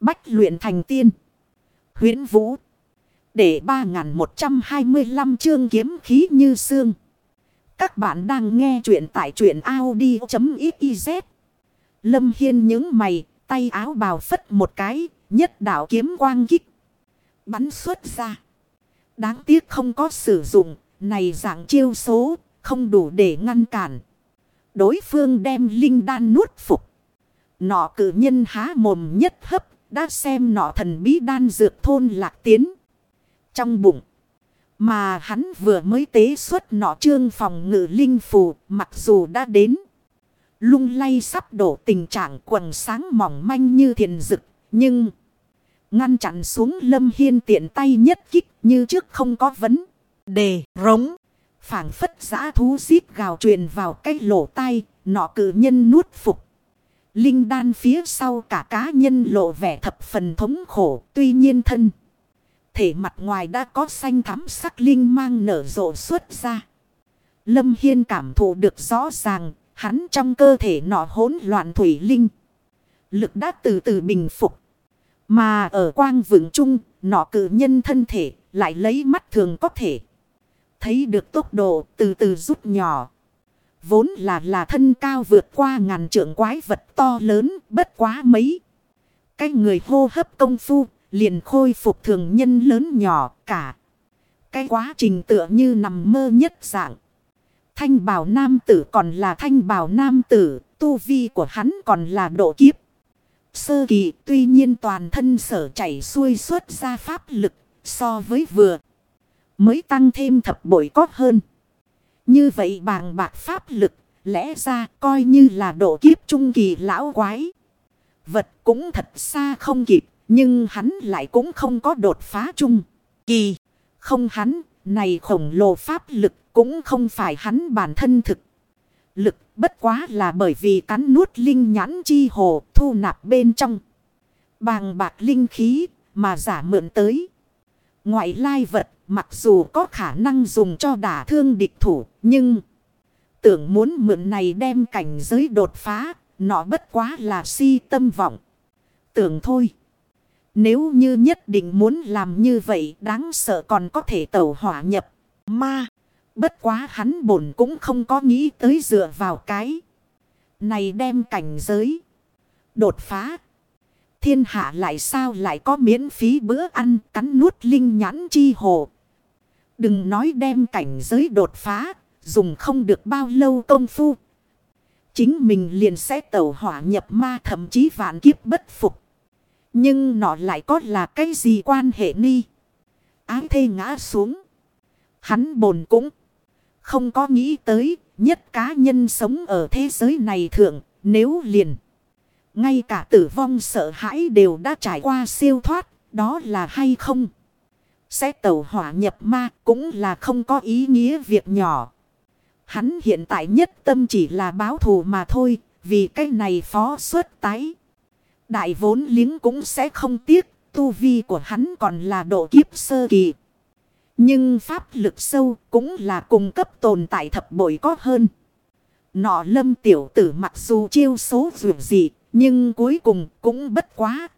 Bách luyện thành tiên. huyễn Vũ. Để 3125 chương kiếm khí như xương. Các bạn đang nghe truyện tại truyện Audi.xyz. Lâm Hiên những mày, tay áo bào phất một cái, nhất đạo kiếm quang kích. Bắn xuất ra. Đáng tiếc không có sử dụng, này dạng chiêu số, không đủ để ngăn cản. Đối phương đem linh đan nuốt phục. Nọ cử nhân há mồm nhất hấp, đã xem nọ thần bí đan dược thôn lạc tiến. Trong bụng. Mà hắn vừa mới tế xuất nọ trương phòng ngự linh phù, mặc dù đã đến. Lung lay sắp đổ tình trạng quần sáng mỏng manh như thiền dực, nhưng... Ngăn chặn xuống lâm hiên tiện tay nhất kích như trước không có vấn đề rống. phảng phất giã thú xít gào truyền vào cái lỗ tai, nọ cử nhân nuốt phục. Linh đan phía sau cả cá nhân lộ vẻ thập phần thống khổ, tuy nhiên thân. Thể mặt ngoài đã có xanh thắm sắc linh mang nở rộ xuất ra. Lâm Hiên cảm thụ được rõ ràng, hắn trong cơ thể nọ hỗn loạn thủy linh. Lực đã từ từ bình phục. Mà ở quang vững trung, nọ cử nhân thân thể lại lấy mắt thường có thể. Thấy được tốc độ từ từ rút nhỏ. Vốn là là thân cao vượt qua ngàn trượng quái vật to lớn bất quá mấy. Cái người hô hấp công phu liền khôi phục thường nhân lớn nhỏ cả. Cái quá trình tựa như nằm mơ nhất dạng. Thanh bảo nam tử còn là thanh bảo nam tử, tu vi của hắn còn là độ kiếp. Sơ kỳ tuy nhiên toàn thân sở chảy xuôi suốt ra pháp lực so với vừa. Mới tăng thêm thập bội có hơn. Như vậy bàng bạc pháp lực, lẽ ra coi như là độ kiếp trung kỳ lão quái. Vật cũng thật xa không kịp, nhưng hắn lại cũng không có đột phá trung kỳ. Không hắn, này khổng lồ pháp lực cũng không phải hắn bản thân thực lực, bất quá là bởi vì cắn nuốt linh nhãn chi hồ thu nạp bên trong. Bàng bạc linh khí mà giả mượn tới. Ngoại lai vật, mặc dù có khả năng dùng cho đả thương địch thủ, nhưng tưởng muốn mượn này đem cảnh giới đột phá, nó bất quá là si tâm vọng. Tưởng thôi. Nếu như nhất định muốn làm như vậy, đáng sợ còn có thể tẩu hỏa nhập ma. Bất quá hắn bổn cũng không có nghĩ tới dựa vào cái. Này đem cảnh giới. Đột phá. Thiên hạ lại sao lại có miễn phí bữa ăn cắn nuốt linh nhãn chi hồ. Đừng nói đem cảnh giới đột phá. Dùng không được bao lâu công phu. Chính mình liền sẽ tẩu hỏa nhập ma thậm chí vạn kiếp bất phục. Nhưng nó lại có là cái gì quan hệ ni. Ái thê ngã xuống. Hắn bồn cũng. Không có nghĩ tới, nhất cá nhân sống ở thế giới này thượng, nếu liền. Ngay cả tử vong sợ hãi đều đã trải qua siêu thoát, đó là hay không? Sẽ tẩu hỏa nhập ma cũng là không có ý nghĩa việc nhỏ. Hắn hiện tại nhất tâm chỉ là báo thù mà thôi, vì cái này phó xuất tái. Đại vốn liếng cũng sẽ không tiếc, tu vi của hắn còn là độ kiếp sơ kỳ. Nhưng pháp lực sâu cũng là cung cấp tồn tại thập bội có hơn. Nọ lâm tiểu tử mặc dù chiêu số dù gì, nhưng cuối cùng cũng bất quá.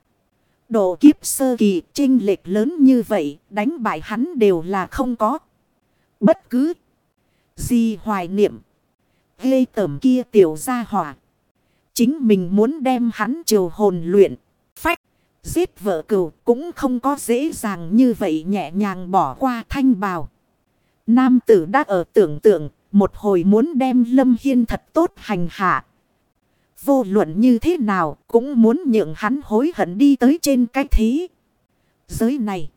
Độ kiếp sơ kỳ trinh lệch lớn như vậy, đánh bại hắn đều là không có. Bất cứ gì hoài niệm. Ghê tẩm kia tiểu ra hỏa. Chính mình muốn đem hắn triều hồn luyện. phách Giết vợ cừu cũng không có dễ dàng như vậy nhẹ nhàng bỏ qua thanh bào. Nam tử đã ở tưởng tượng một hồi muốn đem Lâm Hiên thật tốt hành hạ. Vô luận như thế nào cũng muốn nhượng hắn hối hận đi tới trên cái thế. Giới này.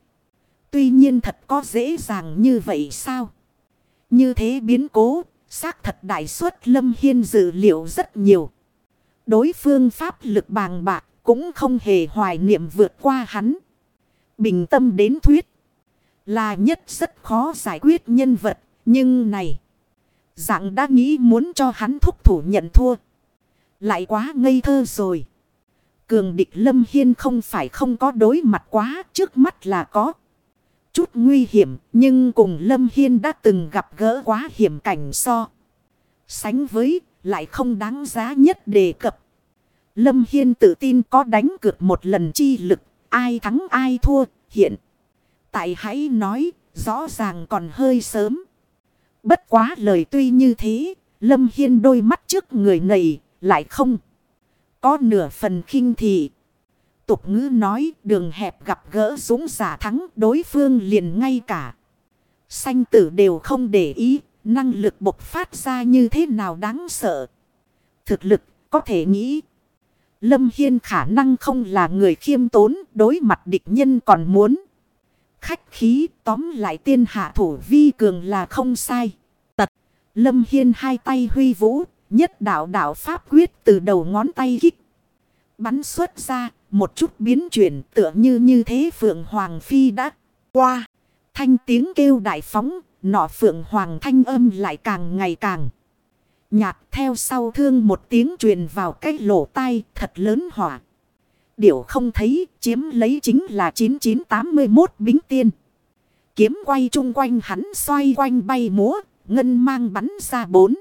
Tuy nhiên thật có dễ dàng như vậy sao? Như thế biến cố, xác thật đại suất Lâm Hiên dự liệu rất nhiều. Đối phương pháp lực bàng bạc cũng không hề hoài niệm vượt qua hắn. Bình tâm đến thuyết. Là nhất rất khó giải quyết nhân vật. Nhưng này. Dạng đã nghĩ muốn cho hắn thúc thủ nhận thua. Lại quá ngây thơ rồi. Cường địch Lâm Hiên không phải không có đối mặt quá. Trước mắt là có. Chút nguy hiểm. Nhưng cùng Lâm Hiên đã từng gặp gỡ quá hiểm cảnh so. Sánh với lại không đáng giá nhất đề cập. Lâm Hiên tự tin có đánh cược một lần chi lực, ai thắng ai thua, hiện. Tại hãy nói, rõ ràng còn hơi sớm. Bất quá lời tuy như thế, Lâm Hiên đôi mắt trước người này lại không. Có nửa phần khinh thị. Tục ngữ nói đường hẹp gặp gỡ dũng giả thắng đối phương liền ngay cả. Sanh tử đều không để ý, năng lực bộc phát ra như thế nào đáng sợ. Thực lực có thể nghĩ. Lâm Hiên khả năng không là người khiêm tốn đối mặt địch nhân còn muốn. Khách khí tóm lại tiên hạ thủ vi cường là không sai. Tật. Lâm Hiên hai tay huy vũ. Nhất đạo đạo pháp quyết từ đầu ngón tay kích. Bắn xuất ra. Một chút biến chuyển tựa như như thế Phượng Hoàng Phi đã qua. Thanh tiếng kêu đại phóng. Nọ Phượng Hoàng thanh âm lại càng ngày càng. Nhạt theo sau thương một tiếng truyền vào cái lỗ tai thật lớn hỏa. Điểu không thấy chiếm lấy chính là 9981 bính tiên. Kiếm quay chung quanh hắn xoay quanh bay múa, ngân mang bắn ra bốn.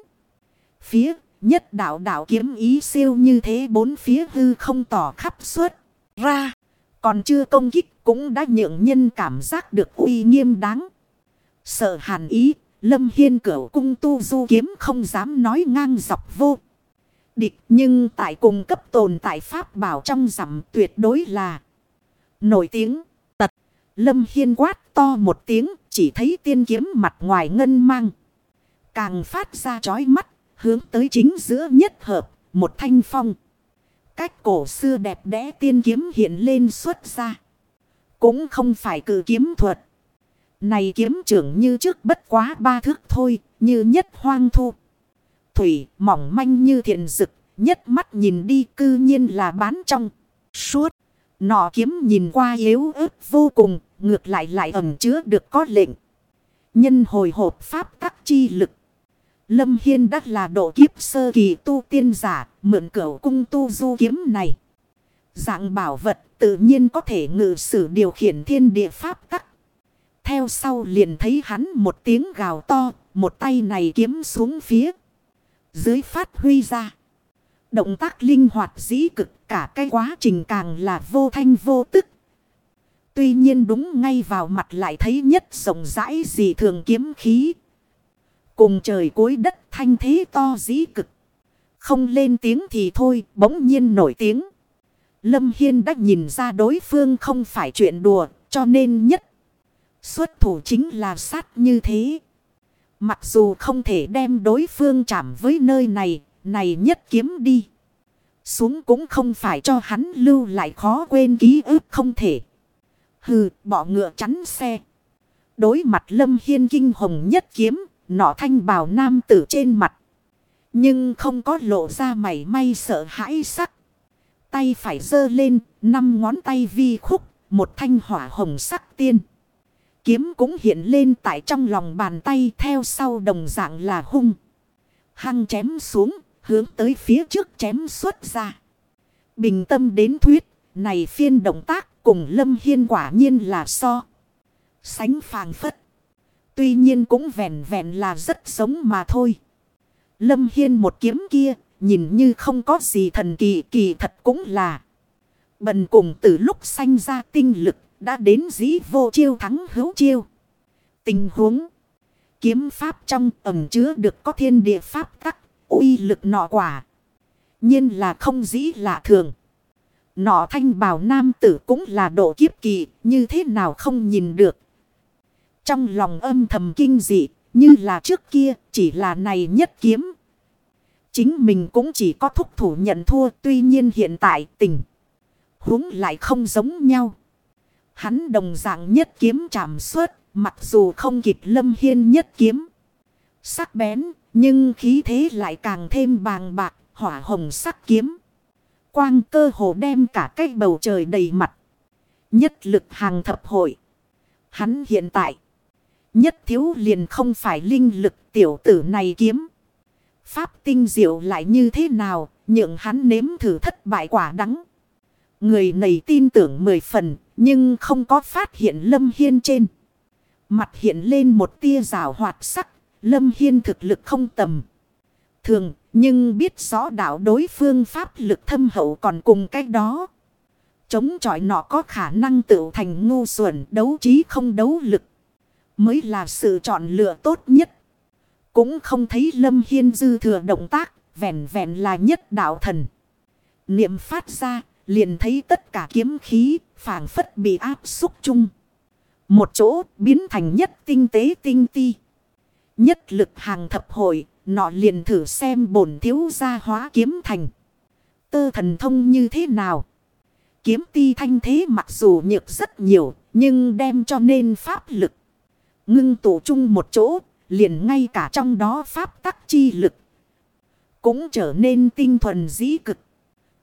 Phía nhất đạo đạo kiếm ý siêu như thế bốn phía hư không tỏ khắp suốt ra. Còn chưa công kích cũng đã nhượng nhân cảm giác được uy nghiêm đáng. Sợ hàn ý, lâm hiên cửu cung tu du kiếm không dám nói ngang dọc vô. Địch nhưng tại cùng cấp tồn tại pháp bảo trong rằm tuyệt đối là nổi tiếng. Tật, lâm hiên quát to một tiếng chỉ thấy tiên kiếm mặt ngoài ngân mang. Càng phát ra chói mắt, hướng tới chính giữa nhất hợp, một thanh phong. Cách cổ xưa đẹp đẽ tiên kiếm hiện lên xuất ra. Cũng không phải cử kiếm thuật. Này kiếm trưởng như trước bất quá ba thước thôi, như nhất hoang thu. Thủy mỏng manh như thiện dực, nhất mắt nhìn đi cư nhiên là bán trong. Suốt, nọ kiếm nhìn qua yếu ớt vô cùng, ngược lại lại ẩm chứa được có lệnh. Nhân hồi hộp pháp tắc chi lực. Lâm Hiên đắt là độ kiếp sơ kỳ tu tiên giả, mượn cửu cung tu du kiếm này. Dạng bảo vật tự nhiên có thể ngự sử điều khiển thiên địa pháp tắc. Theo sau liền thấy hắn một tiếng gào to, một tay này kiếm xuống phía. Dưới phát huy ra. Động tác linh hoạt dĩ cực cả cái quá trình càng là vô thanh vô tức. Tuy nhiên đúng ngay vào mặt lại thấy nhất rộng rãi gì thường kiếm khí. Cùng trời cuối đất thanh thế to dĩ cực. Không lên tiếng thì thôi bỗng nhiên nổi tiếng. Lâm Hiên đã nhìn ra đối phương không phải chuyện đùa cho nên nhất. Xuất thủ chính là sát như thế. Mặc dù không thể đem đối phương chạm với nơi này, này nhất kiếm đi. Xuống cũng không phải cho hắn lưu lại khó quên ký ức không thể. Hừ, bỏ ngựa chắn xe. Đối mặt lâm hiên kinh hồng nhất kiếm, nọ thanh bào nam tử trên mặt. Nhưng không có lộ ra mảy may sợ hãi sắc. Tay phải dơ lên, năm ngón tay vi khúc, một thanh hỏa hồng sắc tiên. Kiếm cũng hiện lên tại trong lòng bàn tay theo sau đồng dạng là hung. Hăng chém xuống, hướng tới phía trước chém xuất ra. Bình tâm đến thuyết, này phiên động tác cùng Lâm Hiên quả nhiên là so. Sánh phàng phất. Tuy nhiên cũng vẹn vẹn là rất giống mà thôi. Lâm Hiên một kiếm kia, nhìn như không có gì thần kỳ kỳ thật cũng là. Bần cùng từ lúc sanh ra tinh lực đã đến dĩ vô chiêu thắng hữu chiêu. Tình huống. Kiếm pháp trong ẩm chứa được có thiên địa pháp tắc. uy lực nọ quả. nhiên là không dĩ lạ thường. Nọ thanh bào nam tử cũng là độ kiếp kỳ. Như thế nào không nhìn được. Trong lòng âm thầm kinh dị. Như là trước kia chỉ là này nhất kiếm. Chính mình cũng chỉ có thúc thủ nhận thua. Tuy nhiên hiện tại tình huống lại không giống nhau. Hắn đồng dạng nhất kiếm chạm suốt, mặc dù không kịp lâm hiên nhất kiếm. Sắc bén, nhưng khí thế lại càng thêm bàng bạc, hỏa hồng sắc kiếm. Quang cơ hồ đem cả cái bầu trời đầy mặt. Nhất lực hàng thập hội. Hắn hiện tại. Nhất thiếu liền không phải linh lực tiểu tử này kiếm. Pháp tinh diệu lại như thế nào, nhượng hắn nếm thử thất bại quả đắng. Người này tin tưởng mười phần, nhưng không có phát hiện Lâm Hiên trên. Mặt hiện lên một tia rào hoạt sắc, Lâm Hiên thực lực không tầm. thường, nhưng biết rõ đạo đối phương pháp lực thâm hậu còn cùng cách đó. Chống chọi nọ có khả năng tự thành ngu xuẩn đấu trí không đấu lực. Mới là sự chọn lựa tốt nhất. Cũng không thấy Lâm Hiên dư thừa động tác, vẹn vẹn là nhất đạo thần. Niệm phát ra, liền thấy tất cả kiếm khí, phảng phất bị áp xúc chung. Một chỗ biến thành nhất tinh tế tinh ti. Nhất lực hàng thập hội, nọ liền thử xem bổn thiếu gia hóa kiếm thành. Tơ thần thông như thế nào? Kiếm ti thanh thế mặc dù nhược rất nhiều, nhưng đem cho nên pháp lực. Ngưng tụ chung một chỗ, liền ngay cả trong đó pháp tắc chi lực. Cũng trở nên tinh thuần dĩ cực.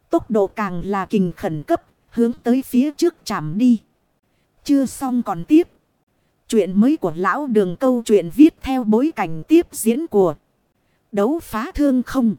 Tốc độ càng là kình khẩn cấp, hướng tới phía trước chạm đi. Chưa xong còn tiếp. Chuyện mới của lão đường câu chuyện viết theo bối cảnh tiếp diễn của đấu phá thương không.